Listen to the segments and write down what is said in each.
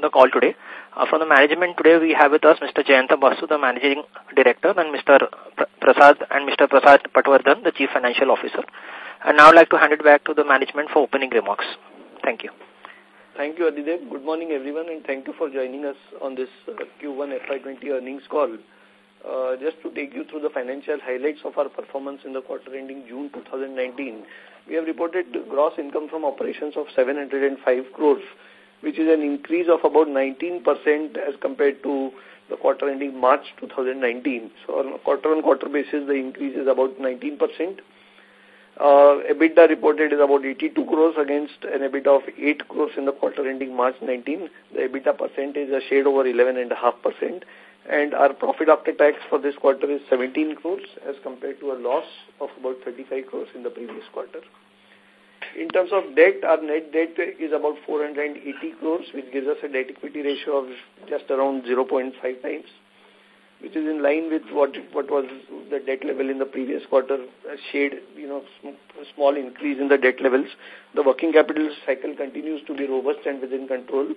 the call today. Uh, from the management today, we have with us Mr. Jayanta Basu, the Managing Director, and Mr. Prasad and Mr. Prasad Patwardhan, the Chief Financial Officer. And now I'd like to hand it back to the management for opening remarks. Thank you. Thank you, Adidev. Good morning, everyone, and thank you for joining us on this uh, Q1 FY20 earnings call. Uh, just to take you through the financial highlights of our performance in the quarter ending June 2019, we have reported gross income from operations of 705 crores, which is an increase of about 19% as compared to the quarter ending March 2019. So on a quarter-on-quarter -quarter basis, the increase is about 19%. Uh, EBITDA reported is about 82 crores against an EBITDA of 8 crores in the quarter ending March 19. The EBITDA percent is a shade over 11.5%. And our profit after tax for this quarter is 17 crores as compared to a loss of about 35 crores in the previous quarter. In terms of debt, our net debt is about 480 crores, which gives us a debt equity ratio of just around 0.5 times, which is in line with what what was the debt level in the previous quarter, a shade, you know, small increase in the debt levels. The working capital cycle continues to be robust and within control.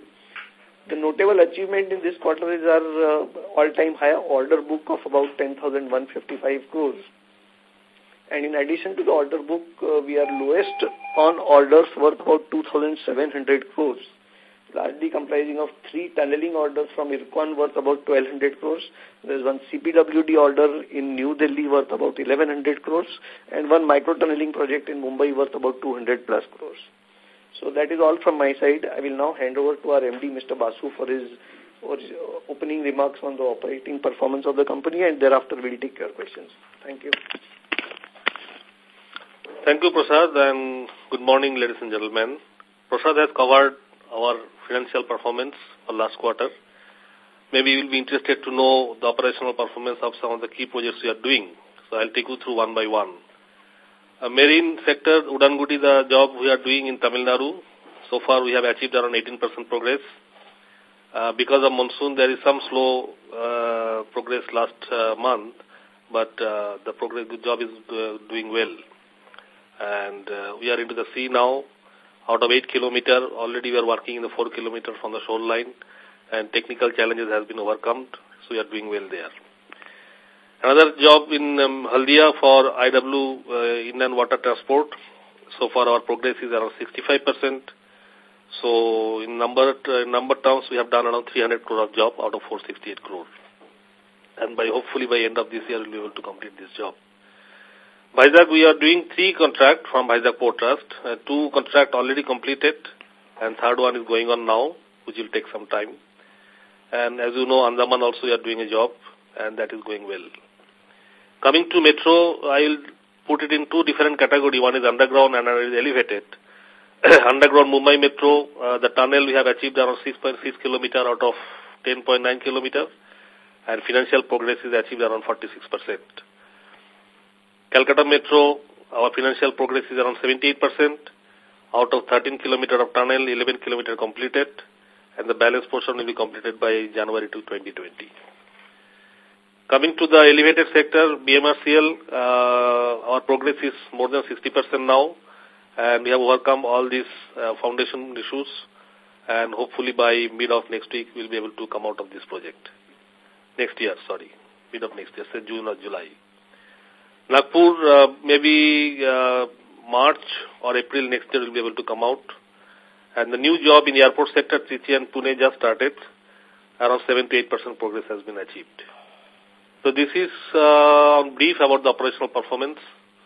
The notable achievement in this quarter is our uh, all-time high order book of about 10,155 crores. And in addition to the order book, uh, we are lowest on orders worth about 2,700 crores, largely comprising of three tunneling orders from IRCON worth about 1,200 crores. There's one CPWD order in New Delhi worth about 1,100 crores, and one micro tunneling project in Mumbai worth about 200 plus crores. So that is all from my side. I will now hand over to our MD, Mr. Basu, for his, for his opening remarks on the operating performance of the company, and thereafter we'll take your questions. Thank you. Thank you, Prasad, and good morning, ladies and gentlemen. Prasad has covered our financial performance for last quarter. Maybe you will be interested to know the operational performance of some of the key projects we are doing. So I'll take you through one by one. A marine sector, Udangudi, the job we are doing in Tamil Nadu. So far, we have achieved around 18% progress. Uh, because of monsoon, there is some slow uh, progress last uh, month, but uh, the progress, good job is uh, doing well. And uh, we are into the sea now. Out of 8 kilometer, already we are working in the 4 kilometer from the shoreline, and technical challenges have been overcome, so we are doing well there. Another job in um, Haldia for IW uh, Inland Water Transport. So far our progress is around 65%. So in number uh, number terms, we have done around 300 crore of job out of 468 crore. And by hopefully by end of this year, we'll be able to complete this job. Vizag, we are doing three contract from Vizag Port Trust. Uh, two contract already completed, and third one is going on now, which will take some time. And as you know, Andaman also we are doing a job, and that is going well. Coming to metro, I will put it in two different categories. One is underground and another is elevated. underground Mumbai Metro, uh, the tunnel we have achieved around 6.6 kilometer out of 10.9 kilometer and financial progress is achieved around 46%. Calcutta Metro, our financial progress is around 78%. Out of 13 kilometer of tunnel, 11 kilometer completed and the balance portion will be completed by January to 2020. Coming to the elevated sector, BMRCL, uh, our progress is more than 60% now, and we have overcome all these uh, foundation issues, and hopefully by mid of next week, we'll be able to come out of this project. Next year, sorry, mid of next year, say June or July. Nagpur, uh, maybe uh, March or April next year will be able to come out. And the new job in the airport sector, Trichy and Pune just started. Around 7 to 8% progress has been achieved. So this is uh, brief about the operational performance.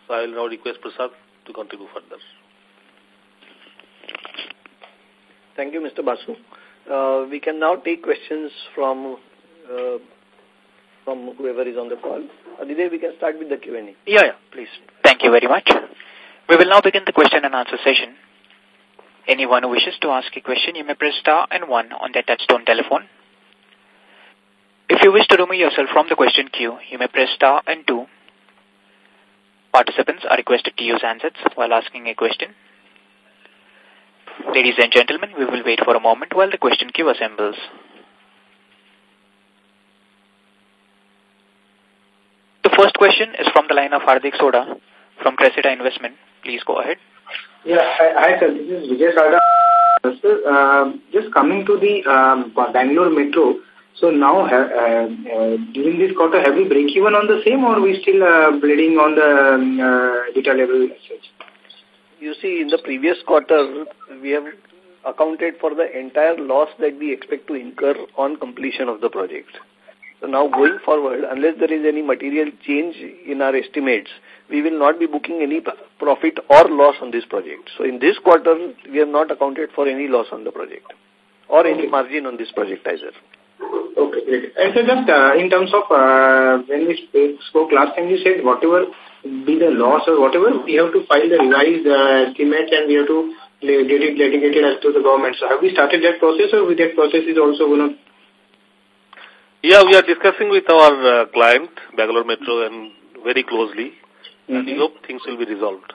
So I will now request Prasad to continue further. Thank you, Mr. Basu. Uh, we can now take questions from uh, from whoever is on the call. Aditya, we can start with the Q&A. Yeah, yeah, please. Thank you very much. We will now begin the question and answer session. Anyone who wishes to ask a question, you may press star and one on their touchtone telephone. If you wish to remove yourself from the question queue, you may press star and two. Participants are requested to use handsets while asking a question. Ladies and gentlemen, we will wait for a moment while the question queue assembles. First question is from the line of Hardik Soda from Cressida Investment. Please go ahead. Yeah, hi, hi sir. This is Vijay Sada Uh, sir, uh, just coming to the um, Bangalore Metro, so now uh, uh, during this quarter, have we break even on the same or we still uh, bleeding on the um, uh, data level You see, in the previous quarter, we have accounted for the entire loss that we expect to incur on completion of the project. So now going forward, unless there is any material change in our estimates, we will not be booking any profit or loss on this project. So in this quarter, we have not accounted for any loss on the project or any margin on this project either. Okay, great. And so just uh, in terms of uh, when we spoke last time, you said whatever be the loss or whatever, we have to file the revised uh, estimate and we have to get it litigated as to the government. So have we started that process or with that process is also going to yeah, we are discussing with our uh, client, Bangalore Metro, and very closely, mm -hmm. and we mm-hmm. hope things will be resolved.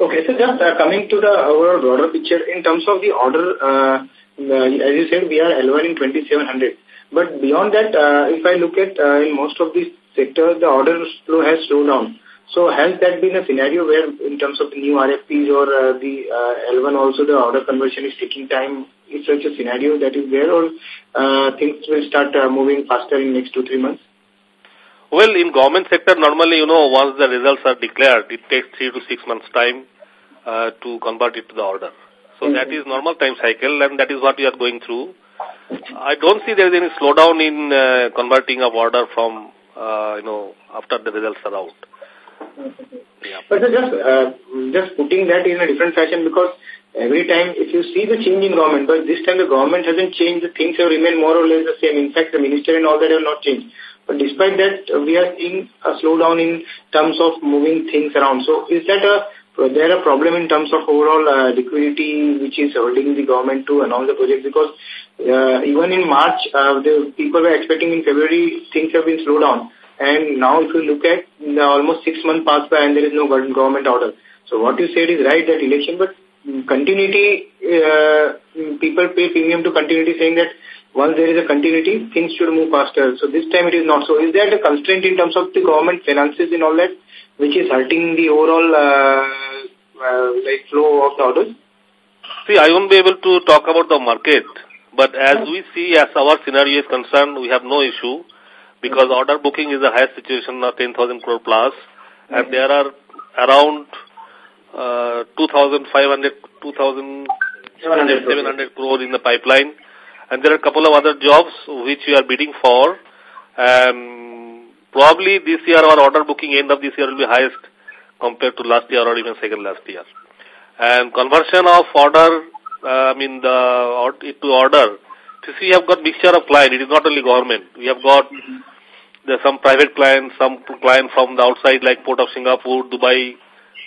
Okay, so just uh, coming to the overall broader picture, in terms of the order, uh, uh as you said, we are L1 in 2700. But beyond that, uh, if I look at uh, in most of these sectors, the order flow has slowed down. So has that been a scenario where in terms of the new RFPs or uh, the uh, L1 also the order conversion is taking time such a scenario that is there or uh, things will start uh, moving faster in next two, three months? Well, in government sector, normally, you know, once the results are declared, it takes three to six months time uh, to convert it to the order. So mm -hmm. that is normal time cycle and that is what we are going through. I don't see there is any slowdown in uh, converting of order from, uh, you know, after the results are out. Yeah. But just, uh, just putting that in a different fashion because every time if you see the change in government, but this time the government hasn't changed, the things have remained more or less the same. In fact, the minister and all that have not changed. But despite that, we are seeing a slowdown in terms of moving things around. So is that a there a problem in terms of overall uh, liquidity which is holding the government to announce the project because uh, even in March, uh, the people were expecting in February things have been slowed down. And now if you look at almost six months passed by and there is no government order. So what you said is right that election, but continuity, uh, people pay premium to continuity saying that once there is a continuity, things should move faster. So this time it is not. So is that a constraint in terms of the government finances and all that, which is hurting the overall uh, uh, like flow of the orders? See, I won't be able to talk about the market, but as we see, as our scenario is concerned, we have no issue because order booking is the highest situation of 10,000 crore plus, and there are around uh, 2,500, 2,700 crore in the pipeline. And there are a couple of other jobs which we are bidding for. Um, probably this year our order booking end of this year will be highest compared to last year or even second last year. And conversion of order, uh, I mean the to order, see we have got mixture of client. It is not only government. We have got there some private clients, some client from the outside like Port of Singapore, Dubai,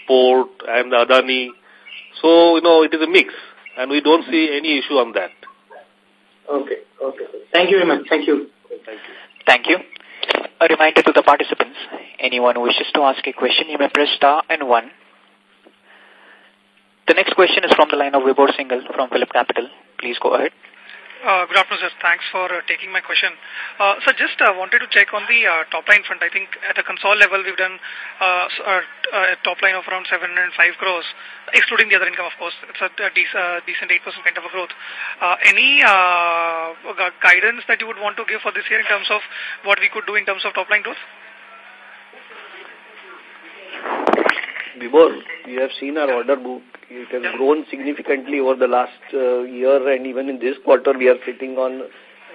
Port and Adani. So, you know, it is a mix and we don't see any issue on that. Okay, okay. Thank you very much. Thank you. Thank you. Thank you. A reminder to the participants, anyone who wishes to ask a question, you may press star and one. The next question is from the line of Vibhor Singhal from Phillip Capital. Please go ahead. Uh, good afternoon, sir. Thanks for uh, taking my question. Uh, so just uh, wanted to check on the uh, top line front. I think at the console level, we've done uh, uh, a top line of around 705 crores, excluding the other income, of course. It's a, a uh, decent 8% kind of a growth. Uh, any uh, guidance that you would want to give for this year in terms of what we could do in terms of top line growth? Vibhor, you have seen our order book. It has grown significantly over the last uh, year and even in this quarter we are sitting on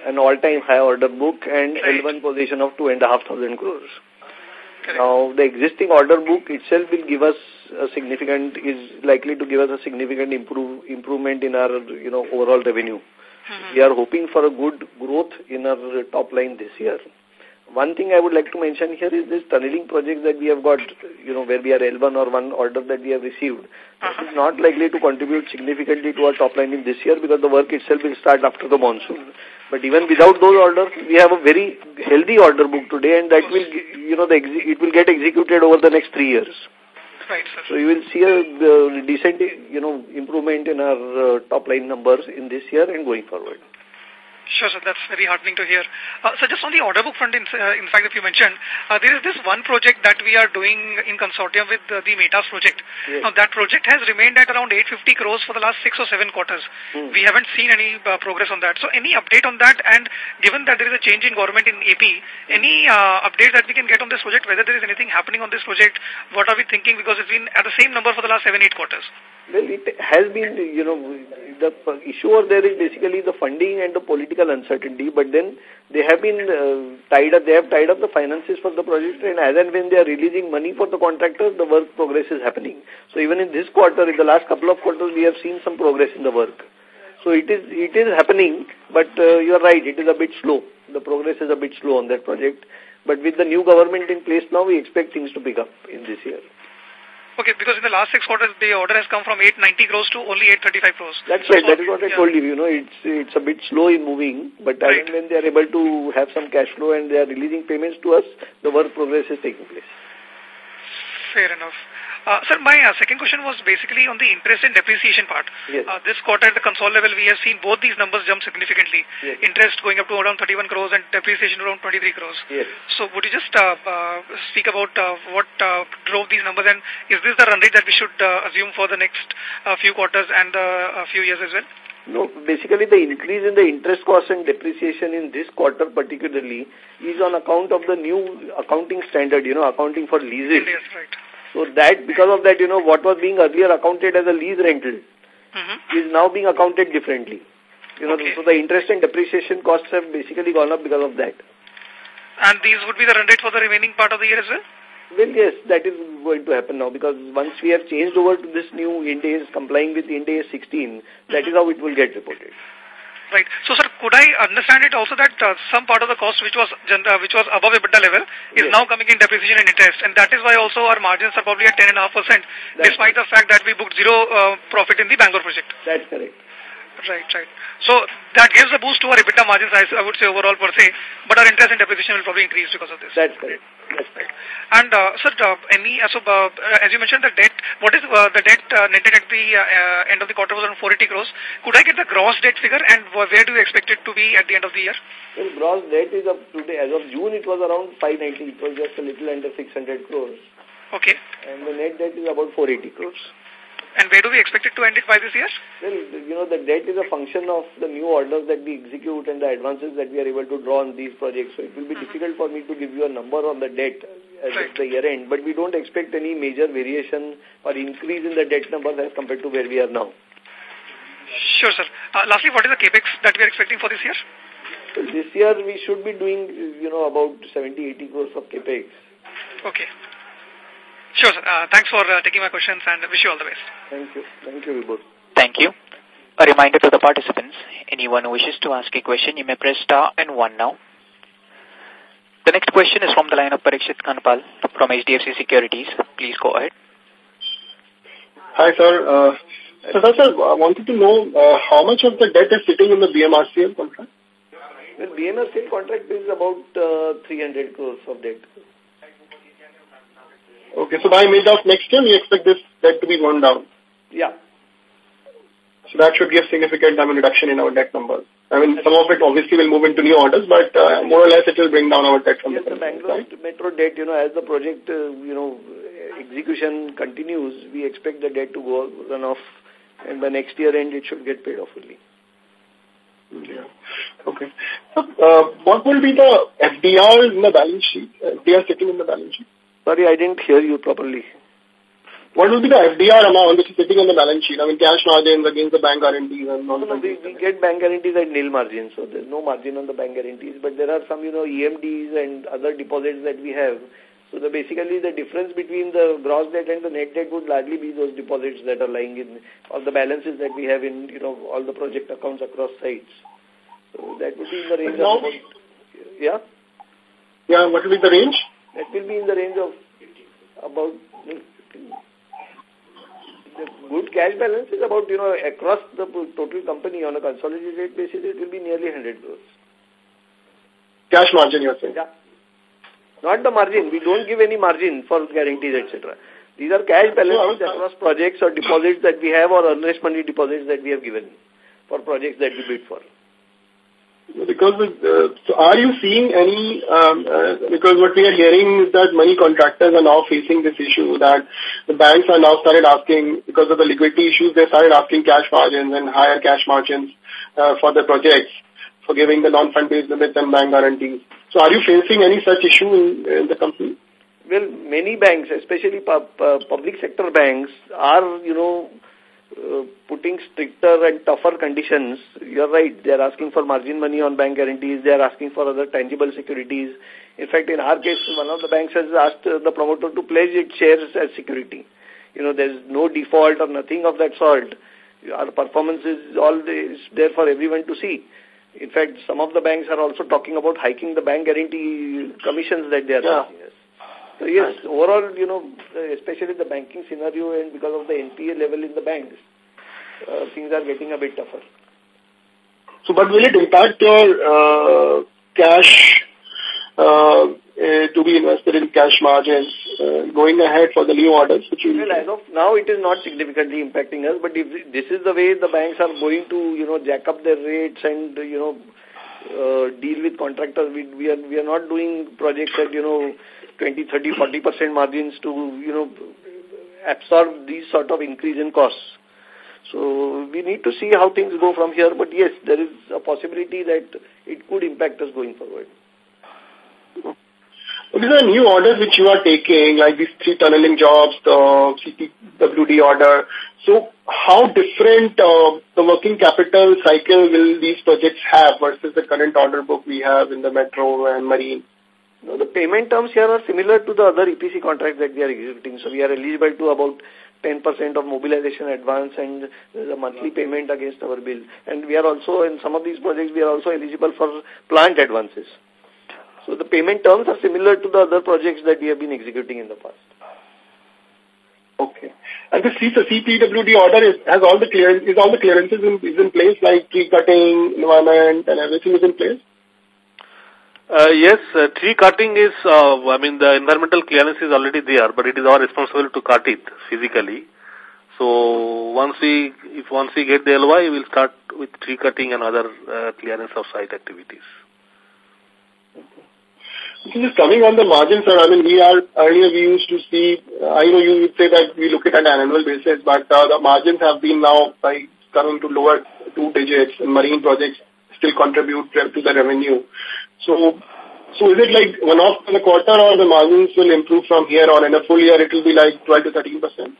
an all-time high order book and right. L1 position of 2,500 crores. Correct. Now, the existing order book itself will give us a significant, is likely to give us a significant improve, improvement in our, you know, overall revenue. Mm -hmm. We are hoping for a good growth in our top line this year. One thing I would like to mention here is this tunneling project that we have got, you know, where we are L1 or one order that we have received. Uh -huh. is not likely to contribute significantly to our top line in this year because the work itself will start after the monsoon. But even without those orders, we have a very healthy order book today and that will, you know, the it will get executed over the next three years. Right, sir. So you will see a uh, decent, you know, improvement in our uh, top line numbers in this year and going forward. Sure, sir. That's very heartening to hear. Uh, so just on the order book front, in, uh, in fact, if you mentioned, uh, there is this one project that we are doing in consortium with uh, the Metas project. Yes. Now, that project has remained at around 850 crores for the last six or seven quarters. Hmm. We haven't seen any uh, progress on that. So any update on that? And given that there is a change in government in AP, any uh, update that we can get on this project, whether there is anything happening on this project, what are we thinking? Because it's been at the same number for the last seven, eight quarters. Well, it has been, you know, the issue over there is basically the funding and the political uncertainty, but then they have been uh, tied up, they have tied up the finances for the project and as and when they are releasing money for the contractors, the work progress is happening. So even in this quarter, in the last couple of quarters, we have seen some progress in the work. So it is, it is happening, but uh, you are right, it is a bit slow. The progress is a bit slow on that project. But with the new government in place now, we expect things to pick up in this year. Okay, because in the last six quarters, the order has come from 890 crores to only 835 crores. That's right. So- that is what I yeah. told you. You know, it's it's a bit slow in moving, but Right. when they are able to have some cash flow and they are releasing payments to us, the work progress is taking place. Fair enough. Uh, sir, my uh, second question was basically on the interest and depreciation part. Yes. Uh, this quarter at the console level, we have seen both these numbers jump significantly. Yes. Interest going up to around 31 crores and depreciation around 23 crores. Yes. So would you just uh, uh, speak about uh, what uh, drove these numbers and is this the run rate that we should uh, assume for the next uh, few quarters and uh, a few years as well? No, basically the increase in the interest cost and depreciation in this quarter particularly is on account of the new accounting standard, you know, accounting for leases. Yes, right. So that, because of that, you know, what was being earlier accounted as a lease rental Mm-hmm. is now being accounted differently. You know, Okay. so the interest and depreciation costs have basically gone up because of that. And these would be the run rate for the remaining part of the year as well? Well, yes, that is going to happen now because once we have changed over to this new Ind AS, complying with Ind AS 16, that is how it will get reported. Right. So, sir, could I understand it also that uh, some part of the cost which was uh, which was above EBITDA level is Yes. now coming in depreciation and interest, and that is why also our margins are probably at 10.5%, despite the fact that we booked zero uh, profit in the Bangalore project. That's correct. Right, right. So that gives a boost to our EBITDA margins, I, I would say overall per se, but our interest and depreciation will probably increase because of this. That's correct. That's correct. And uh, sir, uh, any uh, so uh, as you mentioned, the debt. What is uh, the debt uh, net debt at the uh, uh, end of the quarter was around 480 crores. Could I get the gross debt figure, and where do you expect it to be at the end of the year? Well, gross debt is up today. As of June, it was around 590. It was just a little under 600 crores. Okay. And the net debt is about 480 crores. And where do we expect it to end it by this year? Well, you know, the debt is a function of the new orders that we execute and the advances that we are able to draw on these projects. So it will be difficult for me to give you a number on the debt as Right. the year end. But we don't expect any major variation or increase in the debt numbers as compared to where we are now. Sure, sir. Uh, lastly, what is the capex that we are expecting for this year? So this year we should be doing, you know, about 70, 80 crores of capex. Okay. Sure, sir. Uh, thanks for uh, taking my questions and wish you all the best. Thank you. Thank you, Vibhor. Thank you. A reminder to the participants, anyone who wishes to ask a question, you may press star and one now. The next question is from the line of Parikshit Kandpal from HDFC Securities. Please go ahead. Hi, sir. Uh, so, sir, I wanted to know uh, how much of the debt is sitting in the BMRCL contract? The BMRCL contract is about uh, 300 crores of debt. Okay, so by mid of next year, we expect this debt to be gone down. Yeah. So that should give significant I mean, reduction in our debt numbers. I mean, some of it obviously will move into new orders, but uh, more or less it will bring down our debt from Yes, the the Bangalore right? metro debt, you know, as the project, uh, you know, execution continues, we expect the debt to go run off, and by next year end, it should get paid off fully. Yeah. Okay. So, uh, what will be the FDR in the balance sheet? FDR sitting in the balance sheet? Sorry, I didn't hear you properly. What will be the FDR amount which is sitting on the balance sheet? I mean, cash margins against the bank guarantees and No, non no, we, we get bank guarantees at nil margin, so there's no margin on the bank guarantees, but there are some, you know, EMDs and other deposits that we have. So the basically the difference between the gross debt and the net debt would largely be those deposits that are lying in, or the balances that we have in, you know, all the project accounts across sites. So that would be in the range Now- of about, yeah, Yeah, what will be the range? That will be in the range of about, the good cash balance is about, you know, across the total company on a consolidated basis, it will be nearly 100 crores. Cash margin, you're saying? Yeah. Not the margin. We don't give any margin for guarantees, etc. These are cash balances No, across projects or deposits that we have or earnest money deposits that we have given for projects that we bid for. Because uh, so are you seeing any, um, uh, because what we are hearing is that many contractors are now facing this issue that the banks are now started asking, because of the liquidity issues, they started asking cash margins and higher cash margins uh, for the projects, for giving the non-fund based limits and bank guarantees. So are you facing any such issue in, in the company? Well, many banks, especially pub, uh, public sector banks, are, you know, uh, putting stricter and tougher conditions. You're right, they're asking for margin money on bank guarantees, they're asking for other tangible securities. In fact, in our case, one of the banks has asked the promoter to pledge its shares as security. You know, there's no default or nothing of that sort. Our performance is all there for everyone to see. In fact, some of the banks are also talking about hiking the bank guarantee commissions that they are yeah. So yes, overall, you know, especially the banking scenario and because of the NPA level in the banks, uh, things are getting a bit tougher. So, but will it impact your uh, cash uh, uh, to be invested in cash margins uh, going ahead for the new orders? Which you well, as of now, it is not significantly impacting us, but if this is the way the banks are going to, you know, jack up their rates and, you know, uh, deal with contractors, we, we, are, we are not doing projects at, you know, 20, 30, 40% margins to, you know, absorb these sort of increase in costs. So we need to see how things go from here. But yes, there is a possibility that it could impact us going forward. These are new orders which you are taking, like these three tunneling jobs, the CPWD order. So how different uh, the working capital cycle will these projects have versus the current order book we have in the metro and marine? No, the payment terms here are similar to the other EPC contracts that we are executing. So we are eligible to about 10% of mobilization advance and the monthly payment against our bill. And we are also, in some of these projects, we are also eligible for plant advances. So the payment terms are similar to the other projects that we have been executing in the past. Okay. And the CPWD order is, has all the clearance, is all the clearances in, is in place, like tree cutting, environment, and everything is in place? Uh, yes, uh, tree cutting is, uh, I mean, the environmental clearance is already there, but it is our responsibility to cut it physically. So once we, if once we get the LOI, we will start with tree cutting and other uh, clearance of site activities. Just coming on the margin, sir, I mean, we are, earlier we used to see, uh, I know you would say that we look at an annual basis, but uh, the margins have been now like coming to lower two digits marine projects still contribute to the revenue. So, so is it like one off in the quarter or the margins will improve from here on? In a full year, it will be like 12 to 13 percent?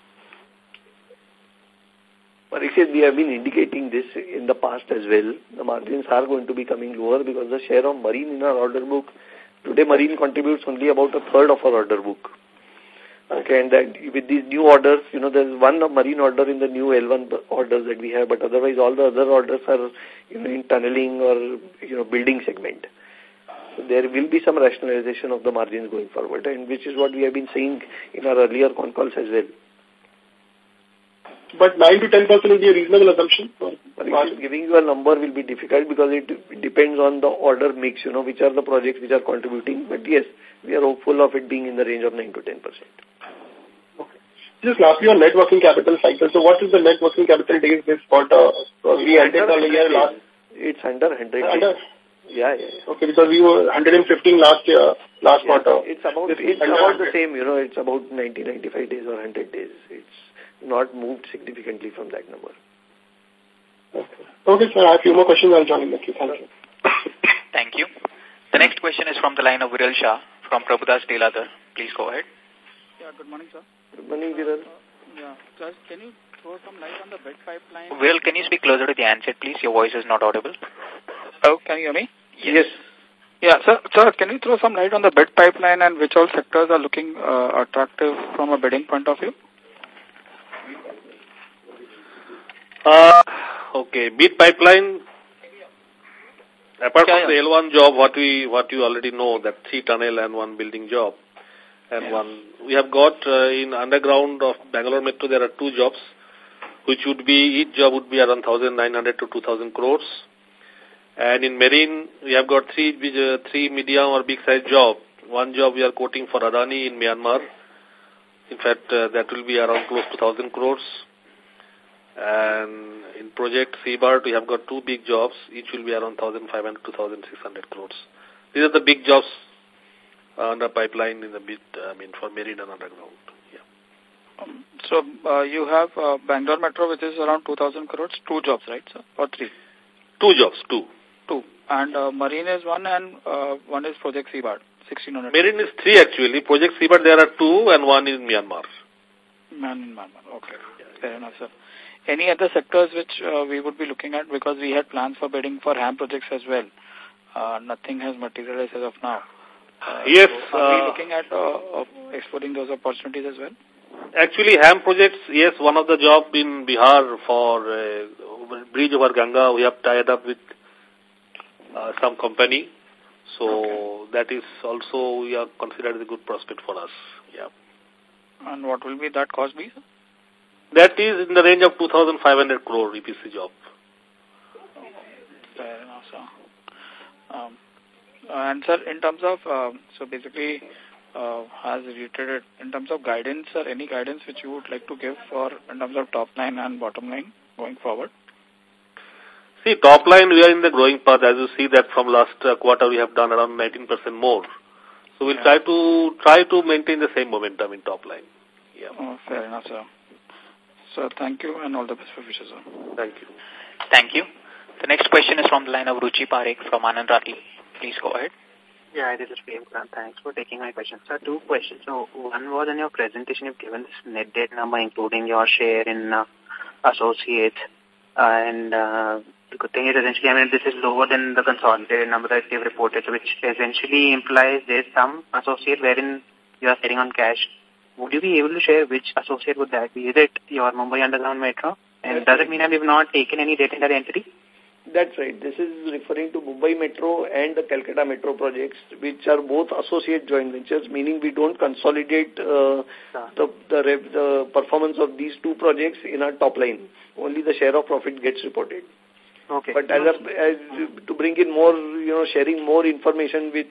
Parikshit, we have been indicating this in the past as well. The margins are going to be coming lower because the share of marine in our order book, today marine contributes only about a third of our order book. Okay, and that with these new orders, you know, there's one marine order in the new L1 orders that we have, but otherwise all the other orders are, you know, in tunneling or, you know, building segment there will be some rationalization of the margins going forward, and which is what we have been saying in our earlier con calls as well. But 9 to 10 percent is a reasonable assumption? Giving you a number will be difficult because it depends on the order mix, you know, which are the projects which are contributing. But yes, we are hopeful of it being in the range of 9 to 10 percent. Okay. Just lastly on net working capital cycle. So what is the net working capital days this quarter? We ended the year last. It's under 100 Under, yeah, yeah, yeah. Okay, because we were 115 last year, last yeah, quarter. It's about, it's about the same, you know, it's about 90, 95 days or 100 days. It's not moved significantly from that number. Okay. Okay, sir, I have a few more questions. I'll join in the queue. Thank you. Thank you. The next question is from the line of Viral Shah from Prabhudas Lilladher. Please go ahead. Yeah, good morning, sir. Good morning, Viral. Uh, yeah, just can you throw some light on the bed pipeline? Viral, can you speak closer to the handset, please? Your voice is not audible. Oh, can you hear me? Yes. Yeah, sir, sir, can you throw some light on the bid pipeline and which all sectors are looking uh, attractive from a bidding point of view? Uh, okay, bid pipeline, apart yeah, from yeah. the L1 job, what we what you already know, that three tunnel and one building job, and yeah. one, we have got uh, in underground of Bangalore Metro, there are two jobs, which would be, each job would be around 1,900 to 2,000 crores. And in marine, we have got three, uh, three medium or big size job. One job we are quoting for Adani in Myanmar. In fact, uh, that will be around close to 1,000 crores. And in project Seabird, we have got two big jobs. Each will be around 1,500 to 1,600 crores. These are the big jobs uh, under pipeline in the bid, I mean, for marine and underground. Yeah. Um, so uh, you have uh, Bangalore Metro, which is around 2,000 crores, two jobs, right, sir? Or three? Two jobs, two. And uh, Marine is one and uh, one is Project Seabird, 1,600. Marine is three actually. Project Seabird, there are two and one in Myanmar. Man in Myanmar, okay. Fair enough, sir. Any other sectors which uh, we would be looking at because we had plans for bidding for HAM projects as well. Uh, nothing has materialized as of now. Uh, yes. So are we uh, looking at uh, exploring those opportunities as well? Actually, HAM projects, yes, one of the job in Bihar for uh, bridge over Ganga, we have tied up with uh, some company. So that is also, we are considered a good prospect for us. Yeah. And what will be that cost be? That is in the range of 2,500 crore EPC job. Fair enough, sir. Um, and sir, in terms of, um, so basically, uh, has reiterated, in terms of guidance, sir, any guidance which you would like to give for, in terms of top line and bottom line going forward? See, top line, we are in the growing path. As you see that from last uh, quarter, we have done around 19% more. So we'll Yeah. try to try to maintain the same momentum in top line. Yeah. Oh, fair enough, sir. Sir, thank you and all the best for future, sir. Thank you. Thank you. The next question is from the line of Ruchi Parekh from Anand Rathi. Please go ahead. Yeah, this is Prem Khurana. Thanks for taking my question. Sir, two questions. So, one was in your presentation, you've given this net debt number, including your share in uh, associates. Uh, and uh, the good thing is essentially, I mean, this is lower than the consolidated number that they've reported, so which essentially implies there's some associate wherein you are sitting on cash. Would you be able to share which associate would that be? Is it your Mumbai Underground Metro? And does it mean that we've not taken any debt in that entity? That's right. This is referring to Mumbai Metro and the Calcutta Metro projects, which are both associate joint ventures, meaning we don't consolidate uh, the, the, the performance of these two projects in our top line. Only the share of profit gets reported. Okay. But as, a, as to bring in more, you know, sharing more information with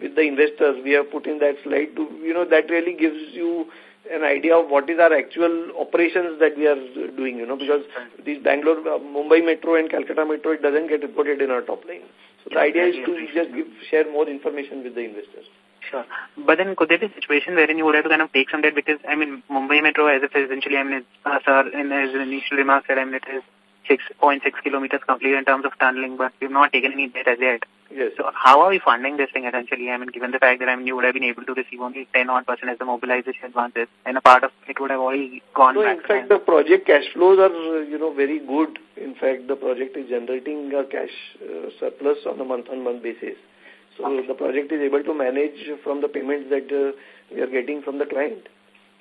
with the investors, we have put in that slide to, you know, that really gives you an idea of what is our actual operations that we are doing, you know, because these Bangalore, uh, Mumbai Metro and Calcutta Metro, it doesn't get reported in our top line. So the idea is to just give, share more information with the investors. Sure. But then could there be a situation wherein you would have to kind of take some debt because, I mean, Mumbai Metro as if essentially, I mean, uh, sir, in his initial remarks said, I mean, it is 6.6 kilometers complete in terms of tunneling, but we've not taken any debt as yet. Yes. So how are we funding this thing essentially? I mean, given the fact that, I mean, you would have been able to receive only 10 odd percent as the mobilization advances, and a part of it would have already gone No, back. in fact, the project cash flows are, you know, very good. In fact, the project is generating a cash uh, surplus on a month-on-month basis. So Okay. the project is able to manage from the payments that uh, we are getting from the client.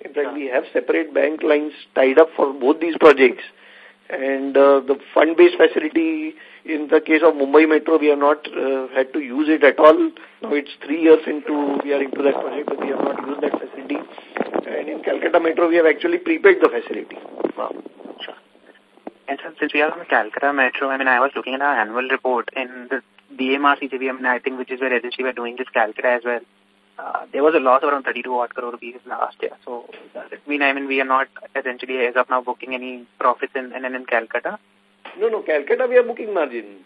In fact, we have separate bank lines tied up for both these projects. And uh, the fund-based facility, in the case of Mumbai Metro, we have not uh, had to use it at all. Now it's three years into, we are into that project, but we have not used that facility. And in Calcutta Metro, we have actually prepaid the facility. Sure. And so, since we are on Calcutta Metro, I mean, I was looking at our annual report in the DMRC JV, I mean, I think, which is where we're doing this Calcutta as well. Uh, there was a loss of around 32 odd crore rupees last year. So, does it mean, I mean, we are not essentially as of now booking any profits in, in, in Calcutta? No, no, Calcutta we are booking margin.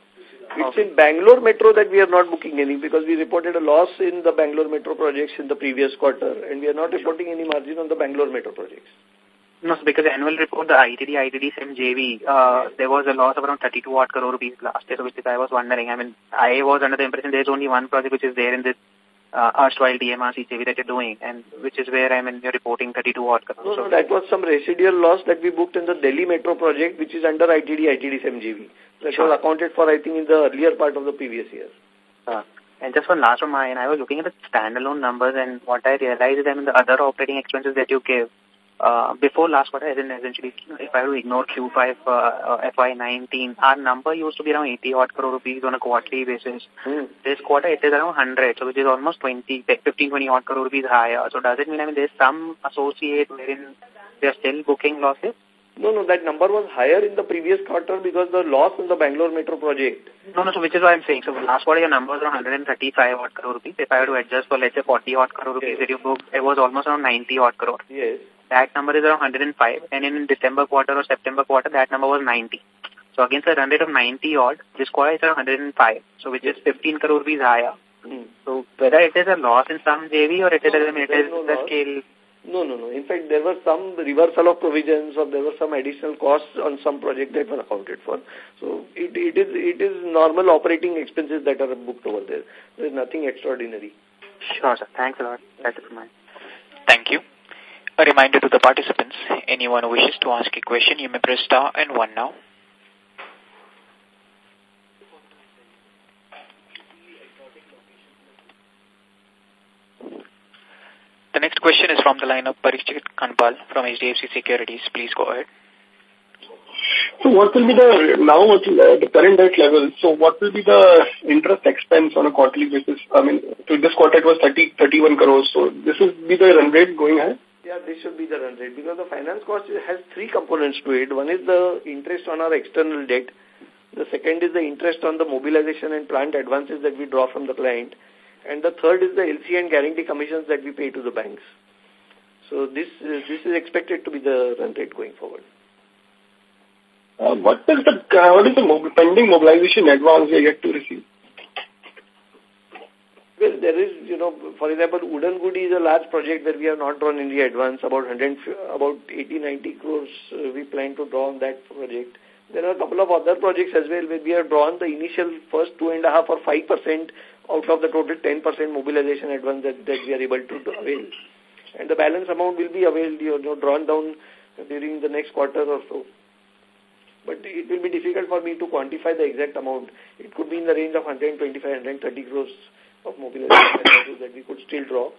It's in Bangalore Metro that we are not booking any because we reported a loss in the Bangalore Metro projects in the previous quarter and we are not reporting any margin on the Bangalore Metro projects. No, so because the annual report, the ITD, ITD, Cem JV, uh, there was a loss of around 32 odd crore rupees last year, so which is I was wondering. I mean, I was under the impression there's only one project which is there in this uh, erstwhile DMRC JV that you're doing, and which is where I mean you're reporting 32 odd crore. No, So- no, that was some residual loss that we booked in the Delhi Metro project which is under ITD, ITD SMGV. That Sure. was accounted for I think in the earlier part of the previous year. Uh, and just one last one, mine, I was looking at the standalone numbers, and what I realized is, I mean, the other operating expenses that you give, uh, before last quarter, as in essentially, if I were to ignore Q5 uh, uh, FY19, our number used to be around 80 odd crore rupees on a quarterly basis. Hmm. This quarter, it is around 100, so which is almost 20, 15, 20 odd crore rupees higher. So does it mean, I mean, there's some associate wherein they are still booking losses? No, no, that number was higher in the previous quarter because the loss in the Bangalore Metro project. No, no, so which is why I'm saying. So last quarter your numbers were 135 odd crore rupees. If I were to adjust for let's say 40 odd crore rupees that you booked, it was almost around 90 odd crore. Yes. That number is around 105, and in December quarter or September quarter, that number was 90. So against a run rate of 90 odd, this quarter is around 105, so which is 15 crore rupees higher. Mm. So whether it is a loss in some JV or it is, no, it is no the loss. scale no, no, no. In fact, there was some reversal of provisions or there were some additional costs on some project that were accounted for. So it, it is it is normal operating expenses that are booked over there. There is nothing extraordinary. Sure, sir. Thanks a lot. That's it from mine. Thank you. A reminder to the participants, anyone who wishes to ask a question, you may press star and one now. The next question is from the line of Parikshit Kandpal from HDFC Securities. Please go ahead. So what will be the, now the current debt level, so what will be the interest expense on a quarterly basis? I mean, this quarter it was 30, 31 crores, so this will be the run rate going ahead? Yeah, this should be the run rate because the finance cost has three components to it. One is the interest on our external debt. The second is the interest on the mobilization and plant advances that we draw from the client. And the third is the LC and guarantee commissions that we pay to the banks. So this is, this is expected to be the run rate going forward. Uh, what is the uh, what is the pending mobilization advance we are yet to receive? There is, you know, for example, Udangudi is a large project where we have not drawn any advance, about 100, about 80, 90 crores uh, we plan to draw on that project. There are a couple of other projects as well where we have drawn the initial first two and a half or five percent out of the total 10% mobilization advance that, that we are able to avail. And the balance amount will be availed, you know, drawn down during the next quarter or so. But it will be difficult for me to quantify the exact amount. It could be in the range of 125, 130 crores of mobilization that we could still draw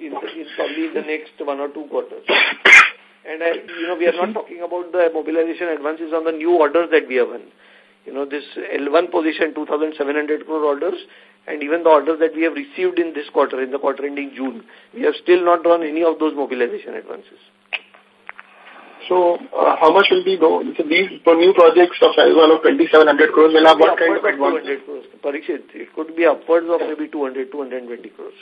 in, in probably in the next one or two quarters. And, I, you know, we are not talking about the mobilization advances on the new orders that we have won you know, this L1 position, 2,700 crore orders, and even the orders that we have received in this quarter, in the quarter ending June, we have still not drawn any of those mobilization advances. So, uh, how much will be go? So these for new projects of L1 of 2,700 crores will have what kind of advance? 200 crores. Parikshit, it could be upwards of maybe 200, 220 crores.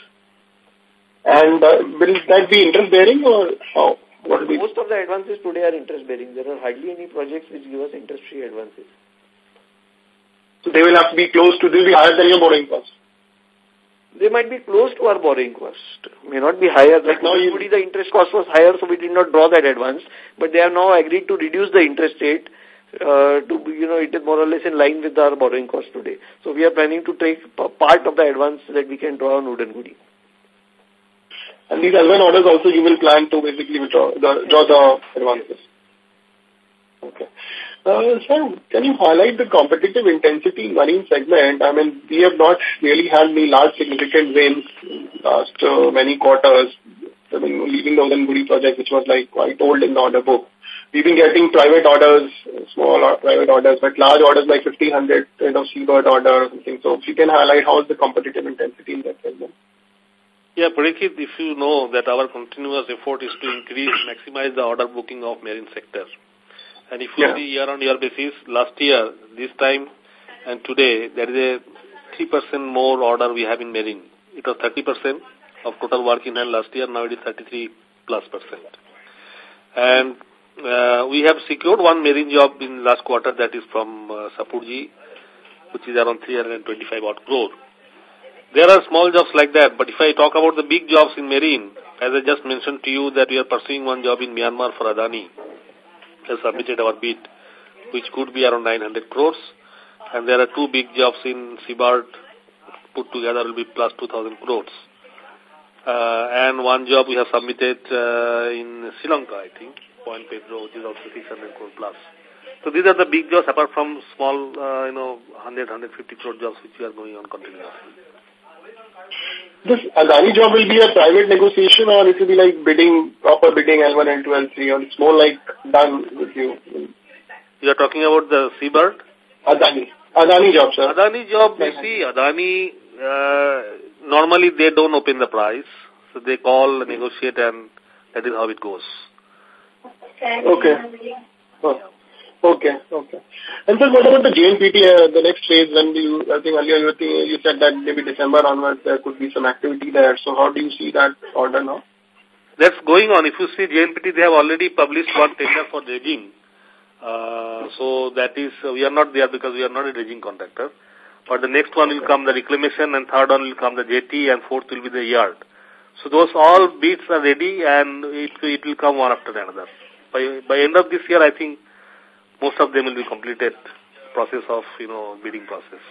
And uh, will that be interest bearing or how? What Most of the advances today are interest bearing. There are hardly any projects which give us interest free advances. So they will have to be close to, they will be higher than your borrowing cost. They might be close to our borrowing cost. May not be higher. Like now, usually the interest cost was higher, so we did not draw that advance. But they have now agreed to reduce the interest rate uh, to, you know, it is more or less in line with our borrowing cost today. So we are planning to take part of the advance that we can draw on Udangudi. And these L1 orders also you will plan to basically withdraw the, draw the advances. Okay. Uh, sir, can you highlight the competitive intensity in marine segment? I mean, we have not really had any large significant wins last uh, many quarters. I mean, leaving the Udangudi project, which was like quite old in the order book. We've been getting private orders, small private orders, but large orders like 1500 kind of seabird order or something. So if you can highlight how is the competitive intensity in that segment? Yeah, Parikshit, if you know that our continuous effort is to increase, maximize the order booking of marine sector. And if you yeah. see year-on-year basis, last year, this time and today, there is a 3% more order we have in marine. It was 30% of total work in hand last year, now it is 33 plus percent. And uh, we have secured one marine job in last quarter that is from uh, Shapoorji, which is around 325 odd crore. There are small jobs like that, but if I talk about the big jobs in marine, as I just mentioned to you that we are pursuing one job in Myanmar for Adani, submitted our bid, which could be around 900 crores. And there are two big jobs in Seabird put together will be plus 2,000 crores. Uh, and one job we have submitted uh, in Sri Lanka, I think, Point Pedro, which is also 600 crore plus. So these are the big jobs apart from small, uh, you know, 100, 150 crore jobs which we are going on continuously. This Adani job will be a private negotiation or it will be like bidding, proper bidding L1, L2, L3 or it's more like done with you? You are talking about the Seabird? Adani. Adani job, sir. Adani job, you see, Adani, uh, normally they don't open the price. So they call, negotiate and that is how it goes. Okay. Oh. Okay, okay. And so what about the JNPT, uh, the next phase when you, I think earlier you, you said that maybe December onwards there could be some activity there. So how do you see that order now? That's going on. If you see JNPT, they have already published one tender for dredging. Uh, so that is, uh, we are not there because we are not a dredging contractor. But the next one will come the reclamation and third one will come the jetty and fourth will be the yard. So those all bids are ready and it, it will come one after another. By, by end of this year, I think most of them will be completed process of, you know, bidding process.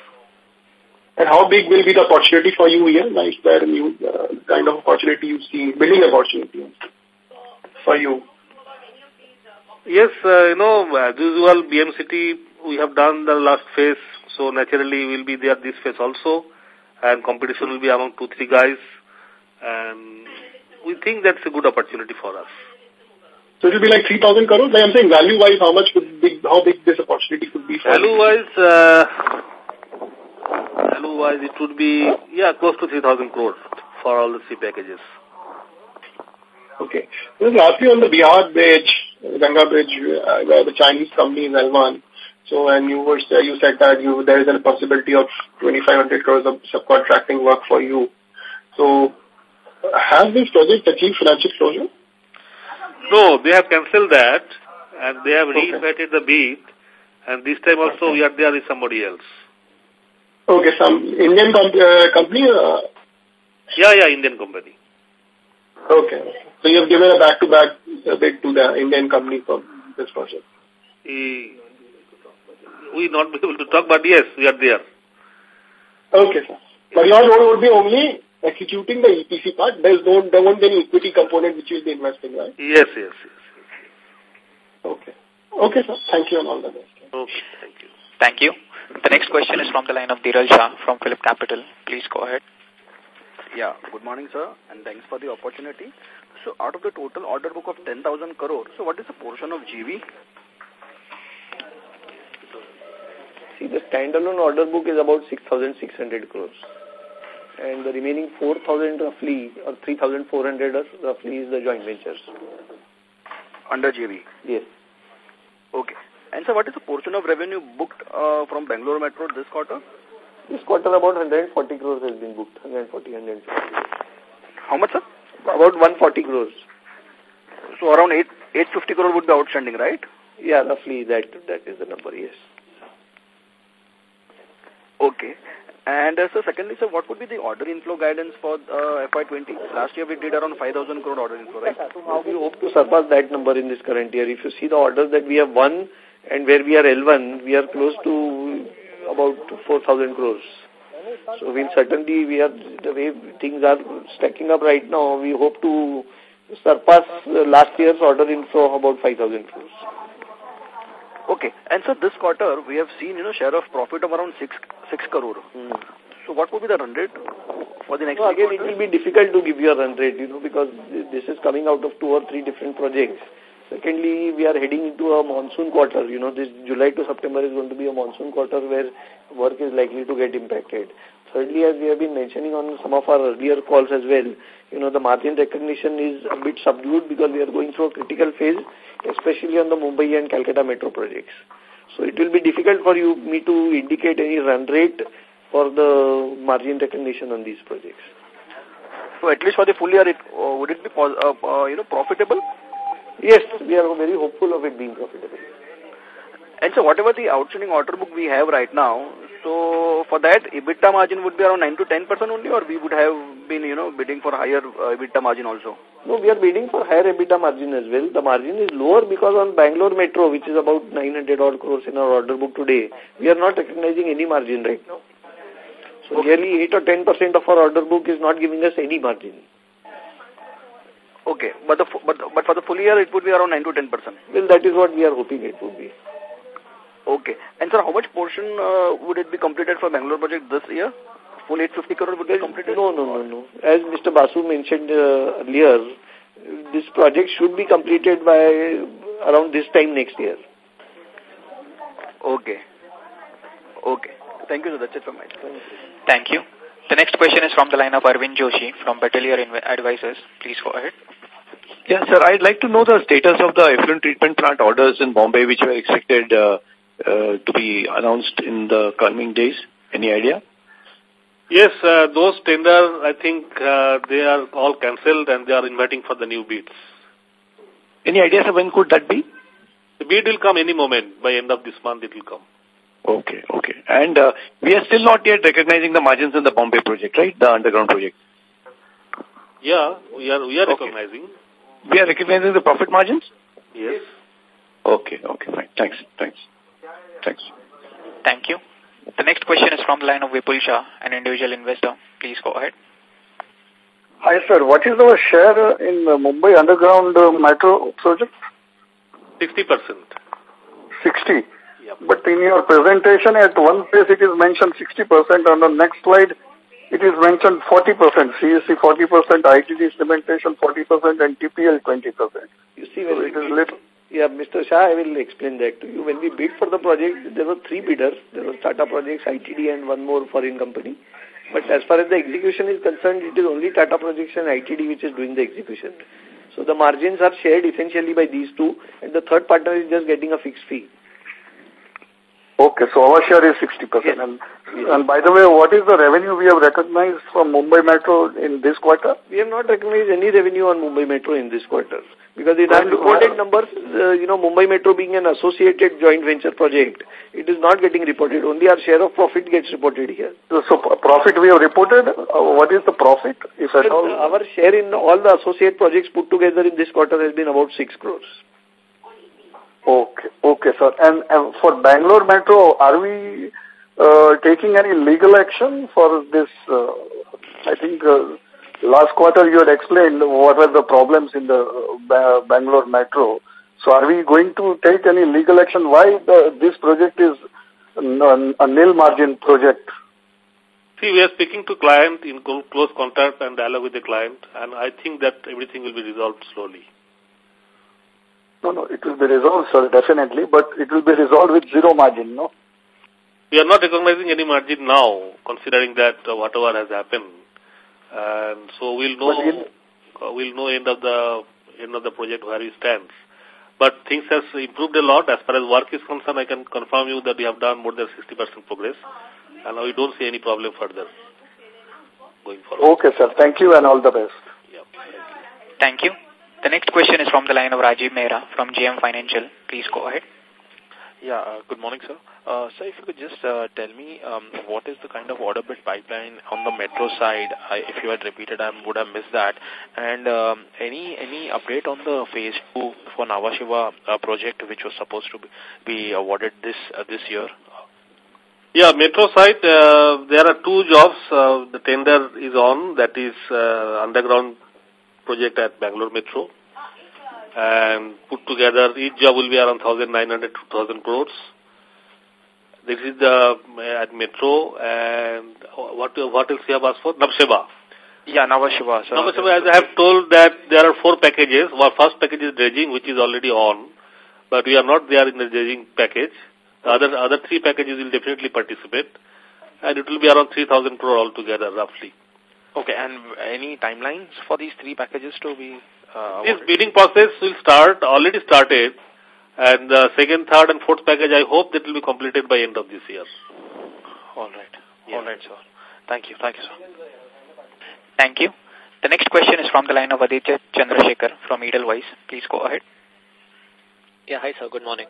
And how big will be the opportunity for you here? Like where you uh, kind of opportunity you see, building opportunity for you? Yes, uh, you know, as usual, BMCT, we have done the last phase, so naturally we'll be there this phase also, and competition will be among two, three guys, and we think that's a good opportunity for us. So it will be like 3,000 crores? Like I'm saying value-wise, how much could be, how big this opportunity could be? Value-wise, uh, value-wise, it would be, yeah, close to 3,000 crores for all the three packages. Okay. Then lastly, on the Bihar bridge, Ganga bridge, uh, where the Chinese company is L1, so, and you were, you said that you, there is a possibility of 2,500 crores of subcontracting work for you. So, has this project achieved financial closure? No, they have cancelled that, and they have okay. reinvited the bid, and this time also we are there with somebody else. Okay, some Indian com uh, company? Uh... Yeah, yeah, Indian company. Okay. So you have given a back-to-back -back bid to the Indian company for this project? We, we not be able to talk, but yes, we are there. Okay, sir. But your role would be only executing the EPC part. There's no, there won't be any equity component which you'll be investing, right? Yes, yes, yes. Okay. Okay, sir. Thank you and all the best. Okay, thank you. Thank you. The next question is from the line of Dhiral Shah from Phillip Capital. Please go ahead. Yeah, good morning, sir, and thanks for the opportunity. So, out of the total order book of 10,000 crore, so what is the portion of JV? See, the standalone order book is about 6,600 crores. And the remaining 4,000 roughly, or 3,400 roughly is the joint ventures. Under JV? Yes. Okay. And so what is the portion of revenue booked uh, from Bangalore Metro this quarter? This quarter about 140 crores has been booked. 140, 150. How much, sir? About 140 crores. So around 8, 850 crore would be outstanding, right? Yeah, roughly that that is the number, yes. Okay. And uh, so secondly, sir, what would be the order inflow guidance for uh, FY20? Last year we did around 5,000 crore order inflow, right? How we hope to surpass that number in this current year. If you see the orders that we have won and where we are L1, we are close to about 4,000 crores. So we'll certainly, we are, the way things are stacking up right now, we hope to surpass last year's order inflow of about 5,000 crores. Okay. And so this quarter, we have seen, you know, share of profit of around 6, 6 crore. Hmm. So what would be the run rate for the next no, Again, it will be difficult to give you a run rate, you know, because this is coming out of two or three different projects. Secondly, we are heading into a monsoon quarter. You know, this July to September is going to be a monsoon quarter where work is likely to get impacted. Thirdly, as we have been mentioning on some of our earlier calls as well, you know, the margin recognition is a bit subdued because we are going through a critical phase, especially on the Mumbai and Calcutta metro projects. So it will be difficult for you me to indicate any run rate for the margin recognition on these projects. So at least for the full year, it, uh, would it be uh, uh, you know profitable? Yes, we are very hopeful of it being profitable. And so whatever the outstanding order book we have right now, so for that EBITDA margin would be around 9 to 10% only or we would have been, you know, bidding for higher uh, EBITDA margin also? No, we are bidding for higher EBITDA margin as well. The margin is lower because on Bangalore Metro, which is about 900 odd crores in our order book today, we are not recognizing any margin right now. So okay. nearly 8 or 10% of our order book is not giving us any margin. Okay, but the but but for the full year it would be around 9 to 10 percent. Well, that is what we are hoping it would be. Okay, and sir, how much portion uh, would it be completed for Bangalore project this year? Full 850 crore would be completed? No, no, no, no. As Mr. Basu mentioned uh, earlier, this project should be completed by around this time next year. Okay. Okay. Thank you, sir. That's it from my side. Thank you. The next question is from the line of Arvind Joshi from Battalier Advisors. Please go ahead. Yes, sir. I'd like to know the status of the effluent treatment plant orders in Bombay, which were expected uh, uh, to be announced in the coming days. Any idea? Yes, uh, those tenders, I think uh, they are all cancelled and they are inviting for the new bids. Any ideas of when could that be? The bid will come any moment. By end of this month, it will come. Okay, okay. And uh, we are still not yet recognizing the margins in the Bombay project, right? The underground project. Yeah, we are we are Okay. recognizing. We are recognizing the profit margins? Yes. Okay, okay, fine. Thanks, thanks. Thanks. Thank you. The next question is from the line of Vipul Shah, an individual investor. Please go ahead. Hi, sir. What is our share in the Mumbai Underground uh, Metro project? 60%. 60. Yep. But in your presentation, at one place it is mentioned 60%. On the next slide, it is mentioned 40%. CSC 40%, ITD Cementation 40%, and TPL 20%. You see, So when it we is bid- little. Yeah, Mr. Shah, I will explain that to you. When we bid for the project, there were three bidders. There was Tata Projects, ITD, and one more foreign company. But as far as the execution is concerned, it is only Tata Projects and ITD which is doing the execution. So the margins are shared essentially by these two, and the third partner is just getting a fixed fee. Okay, so our share is 60%. Yes. And, and by the way, what is the revenue we have recognized from Mumbai Metro in this quarter? We have not recognized any revenue on Mumbai Metro in this quarter. Because in our reported uh, numbers, uh, you know, Mumbai Metro being an associated joint venture project, it is not getting reported. Only our share of profit gets reported here. So p- profit we have reported, uh, what is the profit, if at all? Our share in all the associate projects put together in this quarter has been about 6 crores. Okay, okay, sir. And, and for Bangalore Metro, are we uh, taking any legal action for this? Uh, I think uh, last quarter you had explained what were the problems in the uh, ba Bangalore Metro. So are we going to take any legal action? Why the, this project is a nil margin project? See, we are speaking to client in close contact and dialogue with the client, and I think that everything will be resolved slowly. No, no, it will be resolved, sir, definitely, but it will be resolved with zero margin, no? We are not recognizing any margin now, considering that uh, whatever has happened, and so we'll know in- uh, we'll know end of the end of the project where we stand. But things has improved a lot as far as work is concerned. I can confirm you that we have done more than 60% progress, and we don't see any problem further going forward. Okay, sir. Thank you and all the best. Yeah. Thank you. The next question is from the line of Rajiv Mehra from JM Financial. Please go ahead. Yeah, uh, good morning, sir. Uh, sir, if you could just uh, tell me um, what is the kind of order bid pipeline on the metro side? I, if you had repeated, I would have missed that. And um, any any update on the phase two for Nhava Sheva uh, project, which was supposed to be, be awarded this uh, this year? Yeah, metro side, uh, there are two jobs. Uh, the tender is on, that is uh, underground project at Bangalore Metro. And put together, each job will be around 1,900 to 2,000 crores. This is the uh, at Metro. And what what else you have asked for? Navsheba. Yeah, Nhava Sheva, sir. Navsheba, as I have told that there are four packages. One first package is dredging, which is already on. But we are not there in the dredging package. The other, other three packages will definitely participate. And it will be around 3,000 crore altogether, roughly. Okay, and any timelines for these three packages to be uh, This bidding process will start, already started. And the second, third and fourth package, I hope that will be completed by end of this year. All right. All right, sir. Thank you. Thank you, sir. Thank you. The next question is from the line of Aditya Chandrasekhar from Edelweiss. Please go ahead. Yeah, hi sir, good morning.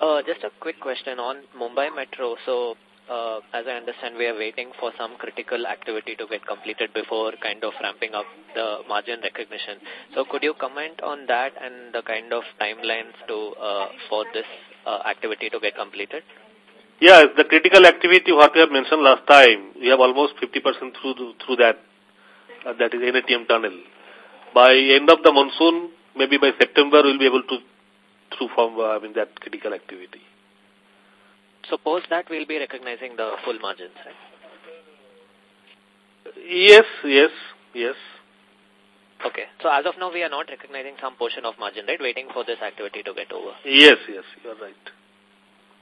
Uh, just a quick question on Mumbai Metro. So, uh, as I understand, we are waiting for some critical activity to get completed before kind of ramping up the margin recognition. So, could you comment on that and the kind of timelines to uh, for this uh, activity to get completed? Yeah, the critical activity, what we have mentioned last time, we have almost 50% through, through that, uh, that is NATM tunnel. By end of the monsoon, maybe by September, we'll be able to through from, uh, I mean, that critical activity. Suppose that we'll be recognizing the full margins, right? Yes, yes, yes. Okay. So, as of now, we are not recognizing some portion of margin, right? Waiting for this activity to get over. Yes, yes, you're right.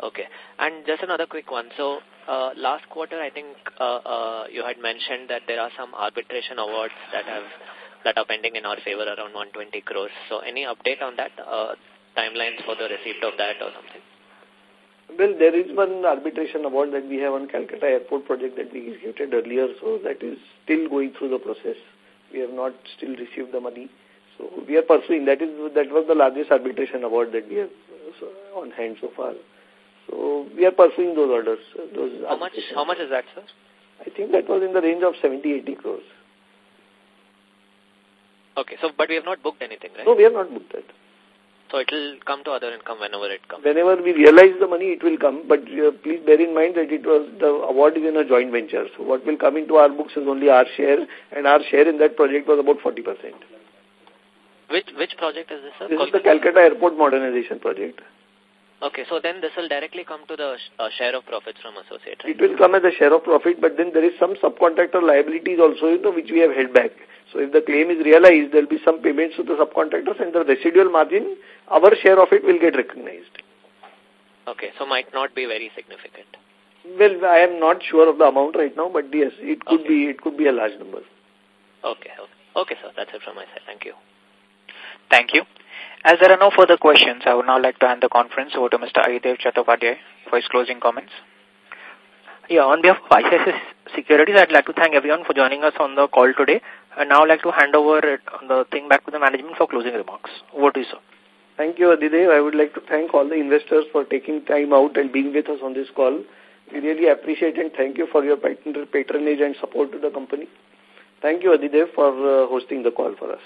Okay. And just another quick one. So, uh, last quarter, I think uh, uh, you had mentioned that there are some arbitration awards that have that are pending in our favor around 120 crores. So, any update on that? Uh, timelines for the receipt of that or something? Well, there is one arbitration award that we have on Calcutta Airport project that we executed earlier, so that is still going through the process. We have not still received the money. So we are pursuing. That is that was the largest arbitration award that we have uh, on hand so far. So we are pursuing those orders. Those how much? How much is that, sir? I think that was in the range of 70, 80 crores. Okay, so but we have not booked anything, right? No, we have not booked that. So it will come to other income whenever it comes. Whenever we realize the money, it will come. But uh, please bear in mind that it was the award is in a joint venture. So what will come into our books is only our share, and our share in that project was about 40 percent. Which which project is this, sir? This is the Calcutta Airport Modernization Project. Okay, so then this will directly come to the uh, share of profits from associate, right? It will come as a share of profit, but then there is some subcontractor liabilities also, you know, which we have held back. So if the claim is realized, there will be some payments to the subcontractors and the residual margin, our share of it will get recognized. Okay, so might not be very significant. Well, I am not sure of the amount right now, but yes, it could okay. be it could be a large number. Okay, okay, okay, sir. That's it from my side. Thank you. Thank you. As there are no further questions, I would now like to hand the conference over to Mr. Adhidev Chattopadhyay for his closing comments. Yeah, on behalf of ICICI Securities, I'd like to thank everyone for joining us on the call today. And now I'd like to hand over the thing back to the management for closing remarks. Over to you, sir. Thank you, Adhidev. I would like to thank all the investors for taking time out and being with us on this call. We really appreciate and thank you for your patronage and support to the company. Thank you, Adhidev, for uh, hosting the call for us.